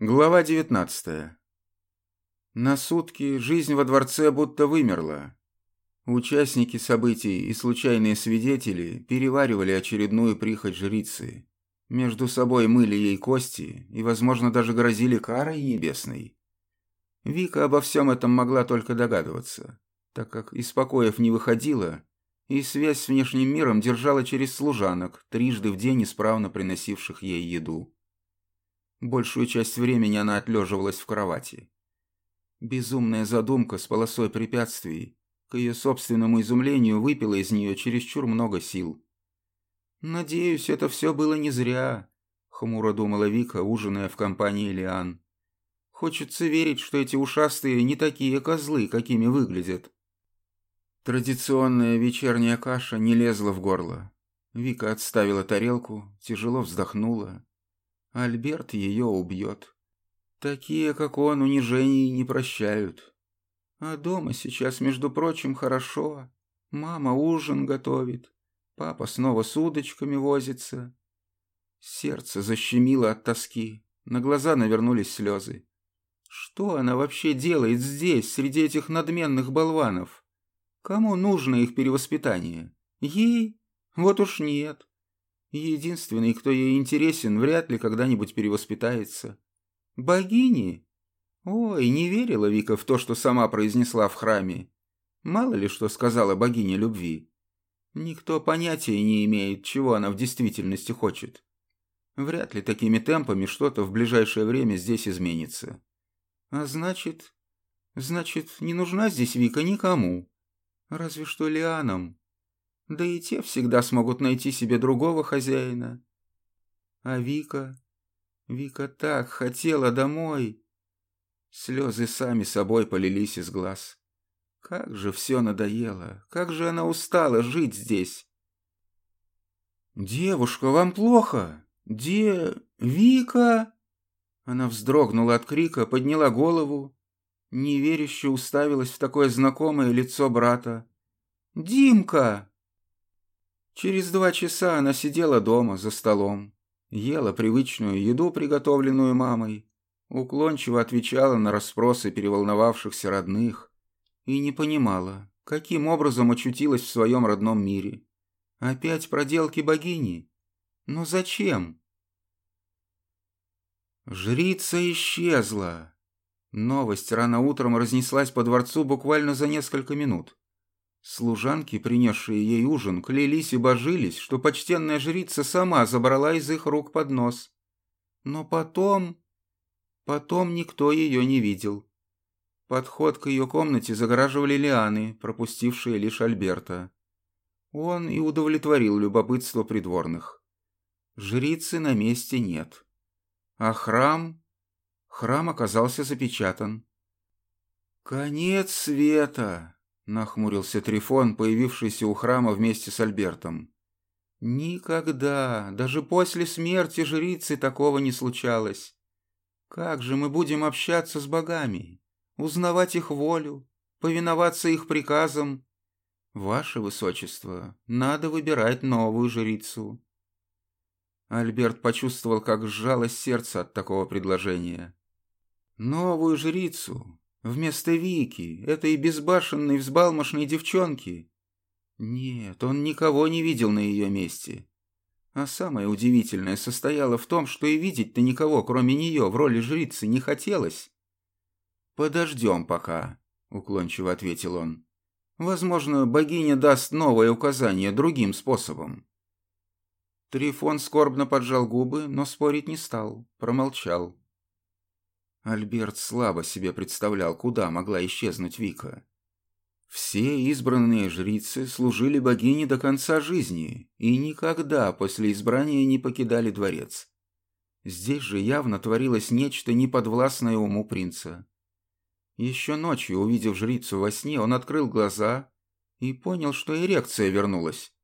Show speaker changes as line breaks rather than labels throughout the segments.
Глава 19 На сутки жизнь во дворце будто вымерла. Участники событий и случайные свидетели переваривали очередную прихоть жрицы. Между собой мыли ей кости и, возможно, даже грозили карой небесной. Вика обо всем этом могла только догадываться, так как из покоев не выходила и связь с внешним миром держала через служанок, трижды в день исправно приносивших ей еду. Большую часть времени она отлеживалась в кровати. Безумная задумка с полосой препятствий, к ее собственному изумлению, выпила из нее чересчур много сил. «Надеюсь, это все было не зря», — хмуро думала Вика, ужиная в компании Лиан. «Хочется верить, что эти ушастые не такие козлы, какими выглядят». Традиционная вечерняя каша не лезла в горло. Вика отставила тарелку, тяжело вздохнула Альберт ее убьет. Такие, как он, унижений не прощают. А дома сейчас, между прочим, хорошо. Мама ужин готовит. Папа снова с удочками возится. Сердце защемило от тоски. На глаза навернулись слезы. Что она вообще делает здесь, среди этих надменных болванов? Кому нужно их перевоспитание? Ей? Вот уж нет. Единственный, кто ей интересен, вряд ли когда-нибудь перевоспитается. Богини? Ой, не верила Вика в то, что сама произнесла в храме. Мало ли что сказала богиня любви. Никто понятия не имеет, чего она в действительности хочет. Вряд ли такими темпами что-то в ближайшее время здесь изменится. А значит... Значит, не нужна здесь Вика никому. Разве что Лианам. Да и те всегда смогут найти себе другого хозяина. А Вика... Вика так хотела домой. Слезы сами собой полились из глаз. Как же все надоело, как же она устала жить здесь. «Девушка, вам плохо? Де... Вика?» Она вздрогнула от крика, подняла голову, неверяще уставилась в такое знакомое лицо брата. «Димка!» Через два часа она сидела дома за столом, ела привычную еду, приготовленную мамой, уклончиво отвечала на расспросы переволновавшихся родных и не понимала, каким образом очутилась в своем родном мире. Опять проделки богини? Но зачем? Жрица исчезла. Новость рано утром разнеслась по дворцу буквально за несколько минут. Служанки, принесшие ей ужин, клялись и божились, что почтенная жрица сама забрала из их рук поднос. Но потом... Потом никто ее не видел. Подход к ее комнате загораживали лианы, пропустившие лишь Альберта. Он и удовлетворил любопытство придворных. Жрицы на месте нет. А храм... Храм оказался запечатан. «Конец света!» Нахмурился Трифон, появившийся у храма вместе с Альбертом. Никогда, даже после смерти жрицы такого не случалось. Как же мы будем общаться с богами, узнавать их волю, повиноваться их приказам? Ваше Высочество, надо выбирать новую жрицу. Альберт почувствовал, как сжалось сердце от такого предложения. Новую жрицу, Вместо Вики, этой безбашенной взбалмошной девчонки. Нет, он никого не видел на ее месте. А самое удивительное состояло в том, что и видеть-то никого, кроме нее, в роли жрицы не хотелось. «Подождем пока», — уклончиво ответил он. «Возможно, богиня даст новое указание другим способом». Трифон скорбно поджал губы, но спорить не стал, промолчал. Альберт слабо себе представлял, куда могла исчезнуть Вика. Все избранные жрицы служили богине до конца жизни и никогда после избрания не покидали дворец. Здесь же явно творилось нечто неподвластное уму принца. Еще ночью, увидев жрицу во сне, он открыл глаза и понял, что эрекция вернулась.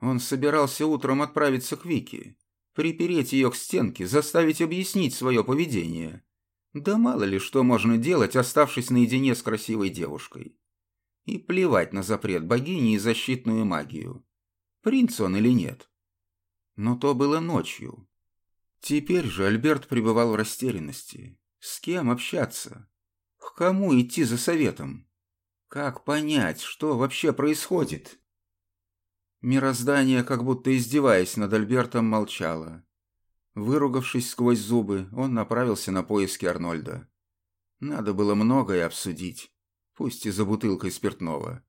Он собирался утром отправиться к Вике, припереть ее к стенке, заставить объяснить свое поведение. Да мало ли что можно делать, оставшись наедине с красивой девушкой. И плевать на запрет богини и защитную магию. Принц он или нет. Но то было ночью. Теперь же Альберт пребывал в растерянности. С кем общаться? К кому идти за советом? Как понять, что вообще происходит? Мироздание, как будто издеваясь над Альбертом, молчало. Выругавшись сквозь зубы, он направился на поиски Арнольда. Надо было многое обсудить, пусть и за бутылкой спиртного.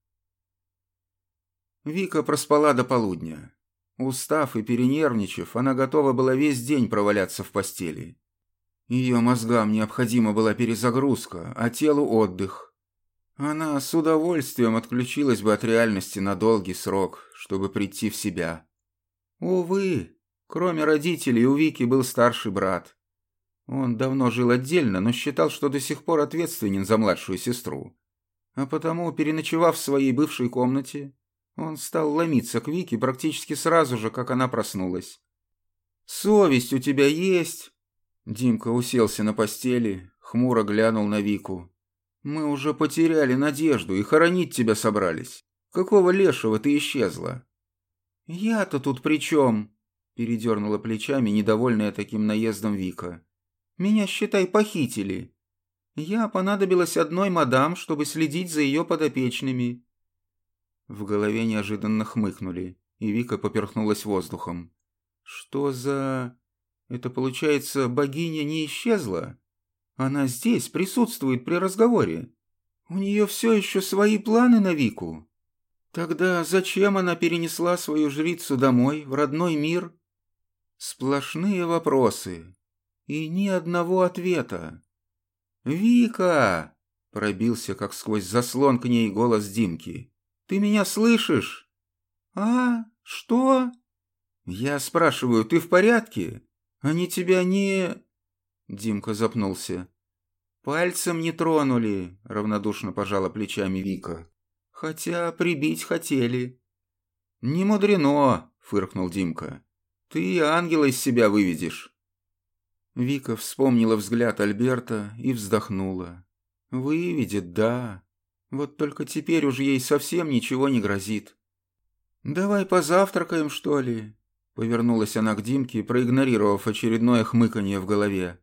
Вика проспала до полудня. Устав и перенервничав, она готова была весь день проваляться в постели. Ее мозгам необходима была перезагрузка, а телу отдых. Она с удовольствием отключилась бы от реальности на долгий срок, чтобы прийти в себя. Увы, кроме родителей у Вики был старший брат. Он давно жил отдельно, но считал, что до сих пор ответственен за младшую сестру. А потому, переночевав в своей бывшей комнате, он стал ломиться к Вике практически сразу же, как она проснулась. «Совесть у тебя есть?» Димка уселся на постели, хмуро глянул на Вику. «Мы уже потеряли надежду и хоронить тебя собрались. Какого лешего ты исчезла?» «Я-то тут при чем?» Передернула плечами, недовольная таким наездом Вика. «Меня, считай, похитили. Я понадобилась одной мадам, чтобы следить за ее подопечными. В голове неожиданно хмыкнули, и Вика поперхнулась воздухом. «Что за... Это, получается, богиня не исчезла? Она здесь, присутствует при разговоре. У нее все еще свои планы на Вику. Тогда зачем она перенесла свою жрицу домой, в родной мир? Сплошные вопросы. И ни одного ответа. «Вика!» — пробился, как сквозь заслон к ней голос Димки. Ты меня слышишь? А? Что? Я спрашиваю, ты в порядке? Они тебя не... Димка запнулся. Пальцем не тронули, равнодушно пожала плечами Вика. Хотя прибить хотели. Не мудрено, фыркнул Димка. Ты ангела из себя выведешь. Вика вспомнила взгляд Альберта и вздохнула. «Выведет, да. Вот только теперь уж ей совсем ничего не грозит. «Давай позавтракаем, что ли?» Повернулась она к Димке, проигнорировав очередное хмыканье в голове.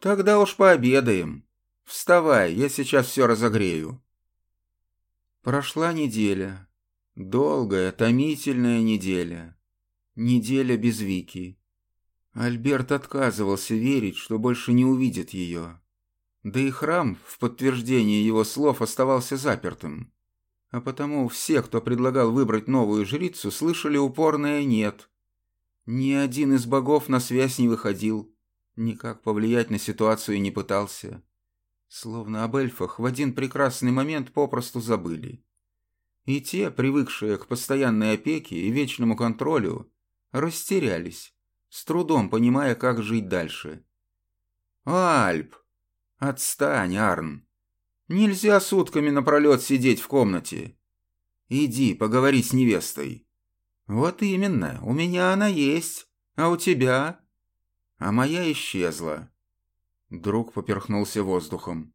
«Тогда уж пообедаем. Вставай, я сейчас все разогрею». Прошла неделя. Долгая, томительная неделя. Неделя без Вики. Альберт отказывался верить, что больше не увидит ее. Да и храм в подтверждение его слов оставался запертым. А потому все, кто предлагал выбрать новую жрицу, слышали упорное «нет». Ни один из богов на связь не выходил, никак повлиять на ситуацию не пытался. Словно об эльфах в один прекрасный момент попросту забыли. И те, привыкшие к постоянной опеке и вечному контролю, растерялись, с трудом понимая, как жить дальше. «Альп!» «Отстань, Арн. Нельзя сутками напролет сидеть в комнате. Иди, поговори с невестой». «Вот именно, у меня она есть, а у тебя?» «А моя исчезла». Друг поперхнулся воздухом.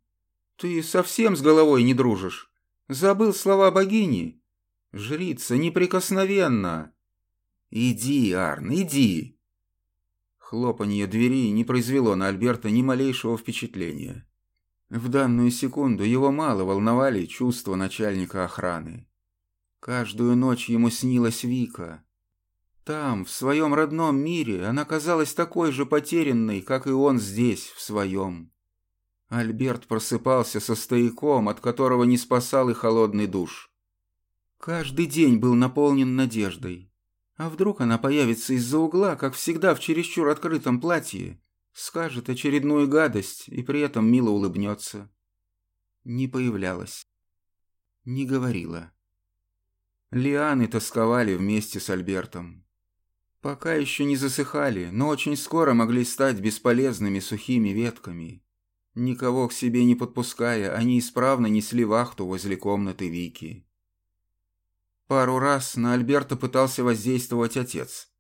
«Ты совсем с головой не дружишь? Забыл слова богини? Жрица неприкосновенна!» «Иди, Арн, иди!» Хлопанье двери не произвело на Альберта ни малейшего впечатления. В данную секунду его мало волновали чувства начальника охраны. Каждую ночь ему снилась Вика. Там, в своем родном мире, она казалась такой же потерянной, как и он здесь, в своем. Альберт просыпался со стояком, от которого не спасал и холодный душ. Каждый день был наполнен надеждой. А вдруг она появится из-за угла, как всегда в чересчур открытом платье, скажет очередную гадость и при этом мило улыбнется. Не появлялась. Не говорила. Лианы тосковали вместе с Альбертом. Пока еще не засыхали, но очень скоро могли стать бесполезными сухими ветками. Никого к себе не подпуская, они исправно несли вахту возле комнаты Вики. Пару раз на Альберта пытался воздействовать отец.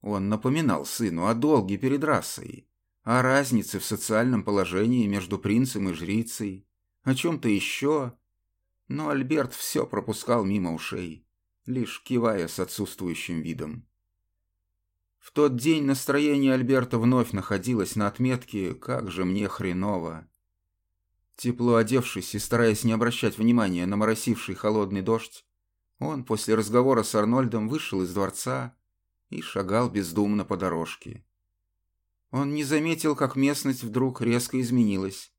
Он напоминал сыну о долге перед расой, о разнице в социальном положении между принцем и жрицей, о чем-то еще. Но Альберт все пропускал мимо ушей, лишь кивая с отсутствующим видом. В тот день настроение Альберта вновь находилось на отметке «Как же мне хреново». Тепло одевшись и стараясь не обращать внимания на моросивший холодный дождь, он после разговора с Арнольдом вышел из дворца и шагал бездумно по дорожке. Он не заметил, как местность вдруг резко изменилась.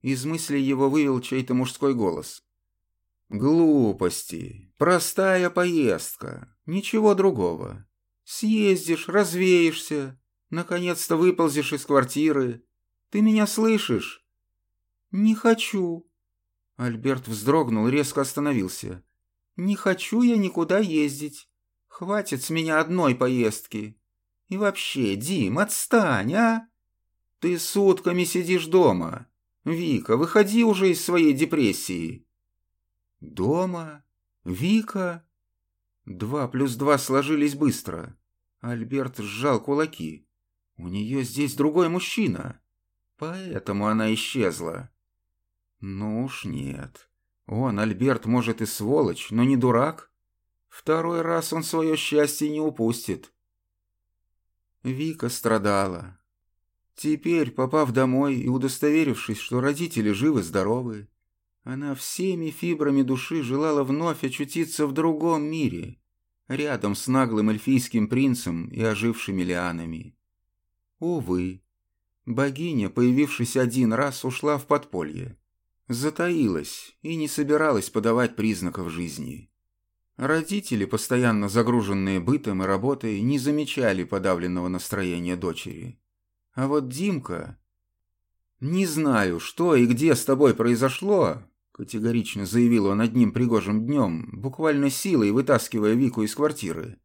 Из мыслей его вывел чей-то мужской голос. «Глупости. Простая поездка. Ничего другого. Съездишь, развеешься, наконец-то выползешь из квартиры. Ты меня слышишь?» «Не хочу». Альберт вздрогнул резко остановился. «Не хочу я никуда ездить. Хватит с меня одной поездки. И вообще, Дим, отстань, а? Ты сутками сидишь дома. Вика, выходи уже из своей депрессии. Дома? Вика? Два плюс два сложились быстро. Альберт сжал кулаки. У нее здесь другой мужчина. Поэтому она исчезла. Ну уж нет. Он, Альберт, может и сволочь, но не дурак. Второй раз он свое счастье не упустит. Вика страдала. Теперь, попав домой и удостоверившись, что родители живы-здоровы, она всеми фибрами души желала вновь очутиться в другом мире, рядом с наглым эльфийским принцем и ожившими лианами. Увы, богиня, появившись один раз, ушла в подполье, затаилась и не собиралась подавать признаков жизни. Родители, постоянно загруженные бытом и работой, не замечали подавленного настроения дочери. А вот Димка... «Не знаю, что и где с тобой произошло», — категорично заявил он одним пригожим днем, буквально силой вытаскивая Вику из квартиры.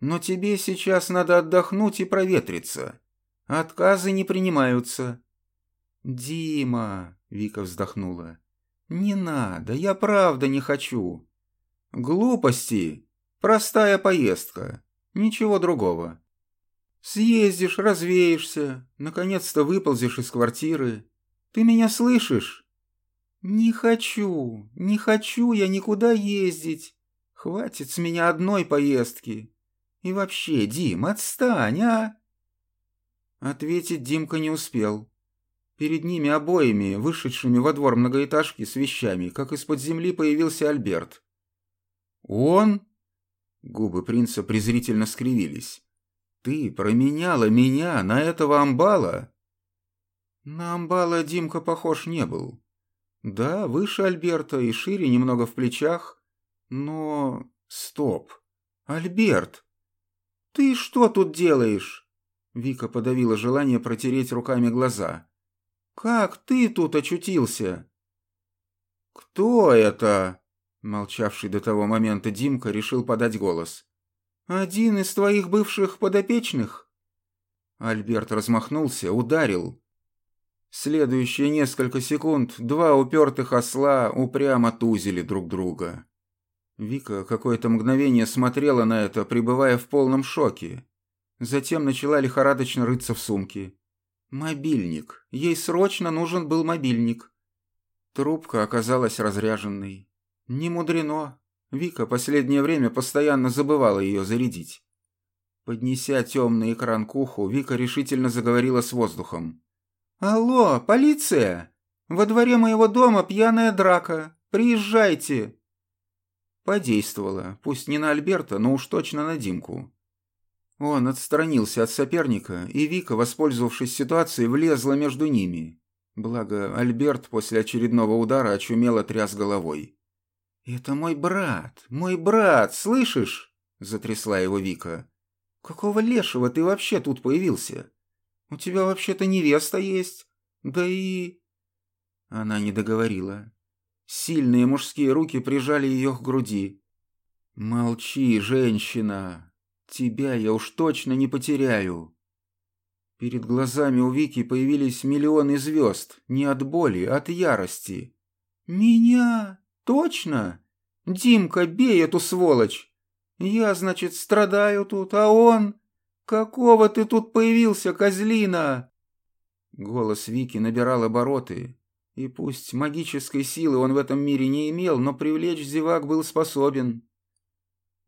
«Но тебе сейчас надо отдохнуть и проветриться. Отказы не принимаются». «Дима», — Вика вздохнула, — «не надо, я правда не хочу. Глупости. Простая поездка. Ничего другого. Съездишь, развеешься, наконец-то выползешь из квартиры. Ты меня слышишь? Не хочу, не хочу я никуда ездить. Хватит с меня одной поездки. И вообще, Дим, отстань, а? Ответить Димка не успел. Перед ними обоими, вышедшими во двор многоэтажки с вещами, как из-под земли появился Альберт. «Он?» Губы принца презрительно скривились. «Ты променяла меня на этого амбала?» На амбала Димка похож не был. Да, выше Альберта и шире немного в плечах. Но... Стоп. Альберт! Ты что тут делаешь? Вика подавила желание протереть руками глаза. Как ты тут очутился? Кто это? Молчавший до того момента Димка решил подать голос. «Один из твоих бывших подопечных?» Альберт размахнулся, ударил. Следующие несколько секунд два упертых осла упрямо тузили друг друга. Вика какое-то мгновение смотрела на это, пребывая в полном шоке. Затем начала лихорадочно рыться в сумке. Мобильник. Ей срочно нужен был мобильник. Трубка оказалась разряженной. Не мудрено. Вика последнее время постоянно забывала ее зарядить. Поднеся темный экран к уху, Вика решительно заговорила с воздухом. «Алло, полиция! Во дворе моего дома пьяная драка. Приезжайте!» Подействовало, пусть не на Альберта, но уж точно на Димку. Он отстранился от соперника, и Вика, воспользовавшись ситуацией, влезла между ними. Благо, Альберт после очередного удара очумело тряс головой. «Это мой брат, мой брат, слышишь?» – затрясла его Вика. «Какого лешего ты вообще тут появился? У тебя вообще-то невеста есть. Да и...» Она не договорила. Сильные мужские руки прижали ее к груди. «Молчи, женщина. Тебя я уж точно не потеряю». Перед глазами у Вики появились миллионы звезд, не от боли, а от ярости. «Меня?» «Точно? Димка, бей эту сволочь! Я, значит, страдаю тут, а он... Какого ты тут появился, козлина?» Голос Вики набирал обороты, и пусть магической силы он в этом мире не имел, но привлечь зевак был способен.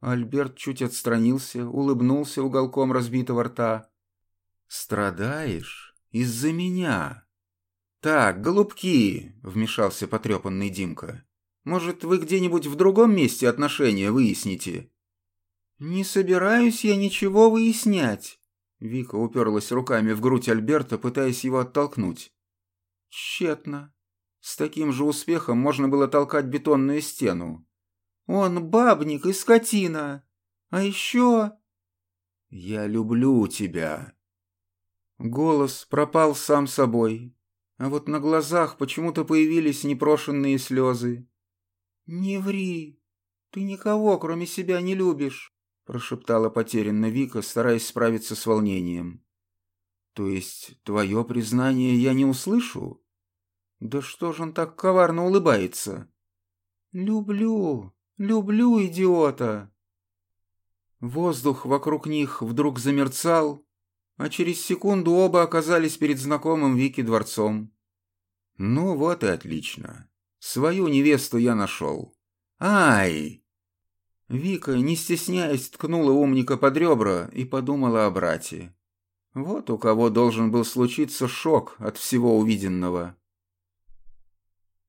Альберт чуть отстранился, улыбнулся уголком разбитого рта. «Страдаешь? Из-за меня?» «Так, голубки!» — вмешался потрепанный Димка. «Может, вы где-нибудь в другом месте отношения выясните?» «Не собираюсь я ничего выяснять», — Вика уперлась руками в грудь Альберта, пытаясь его оттолкнуть. Тщетно. С таким же успехом можно было толкать бетонную стену. «Он бабник и скотина. А еще...» «Я люблю тебя». Голос пропал сам собой, а вот на глазах почему-то появились непрошенные слезы. «Не ври, ты никого, кроме себя, не любишь», прошептала потерянно Вика, стараясь справиться с волнением. «То есть твое признание я не услышу?» «Да что же он так коварно улыбается?» «Люблю, люблю идиота!» Воздух вокруг них вдруг замерцал, а через секунду оба оказались перед знакомым Вики дворцом. «Ну вот и отлично. Свою невесту я нашел. Ай!» Вика, не стесняясь, ткнула умника под ребра и подумала о брате. Вот у кого должен был случиться шок от всего увиденного.